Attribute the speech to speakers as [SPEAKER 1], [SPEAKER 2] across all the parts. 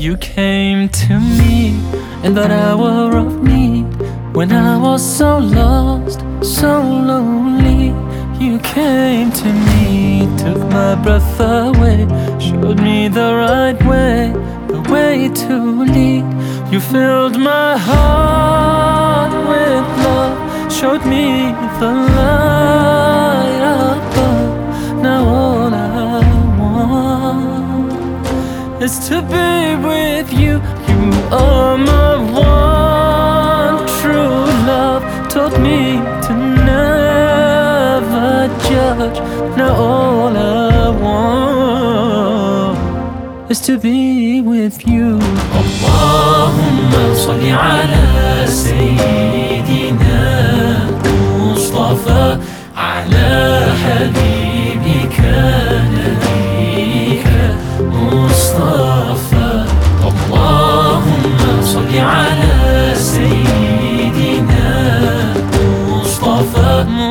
[SPEAKER 1] You came to me in that hour of need when I was so lost, so lonely. You came to me, took my breath away, showed me the right way, the way to lead. You filled my heart with love, showed me the light above. Now all I want is to be are my one true love, taught me to never judge. Now all I want is to be with you.
[SPEAKER 2] اللهم صل على سيدنا مصطفى على حبيبك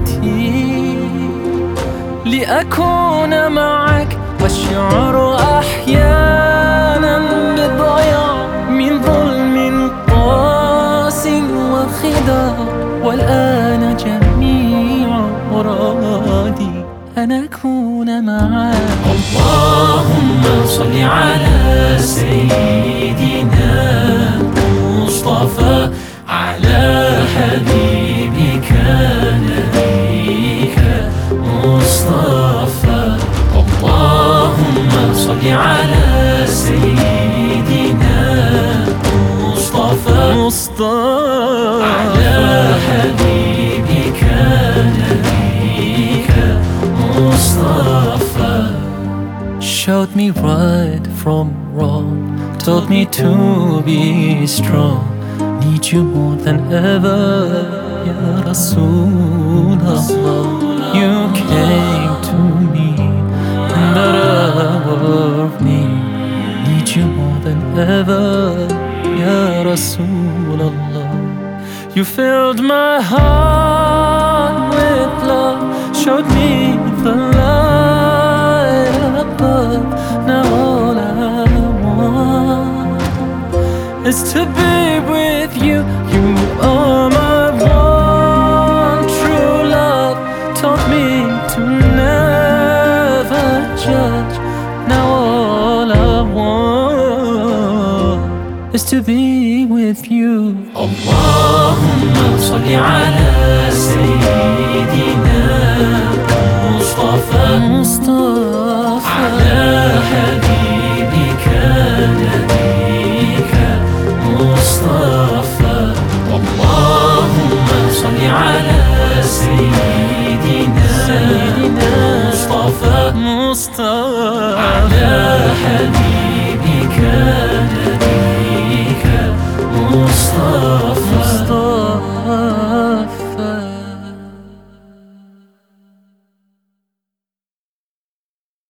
[SPEAKER 1] حياتي لأكون معك والشعر أحيانا بالضياع من ظلم قاس وخداع. والآن جميع مرادي أن أكون معك.
[SPEAKER 2] اللهم صل على سيدنا مصطفى مصطفى على حبيبك نبيك مصطفى
[SPEAKER 1] Showed me right from wrong, taught me to be strong. Need you more than ever, Ya Rasulullah. You Rasulullah. You filled my heart with love, showed me the light above. Now all I want is to be with you. You are my one is to be with you.
[SPEAKER 2] اللهم صل على سيدنا مصطفى.
[SPEAKER 1] مصطفى
[SPEAKER 2] على حبيبك نبيك مصطفى. اللهم صل على سيدنا مصطفى
[SPEAKER 1] مصطفى.
[SPEAKER 2] على حبيبك نبيك Mustafa.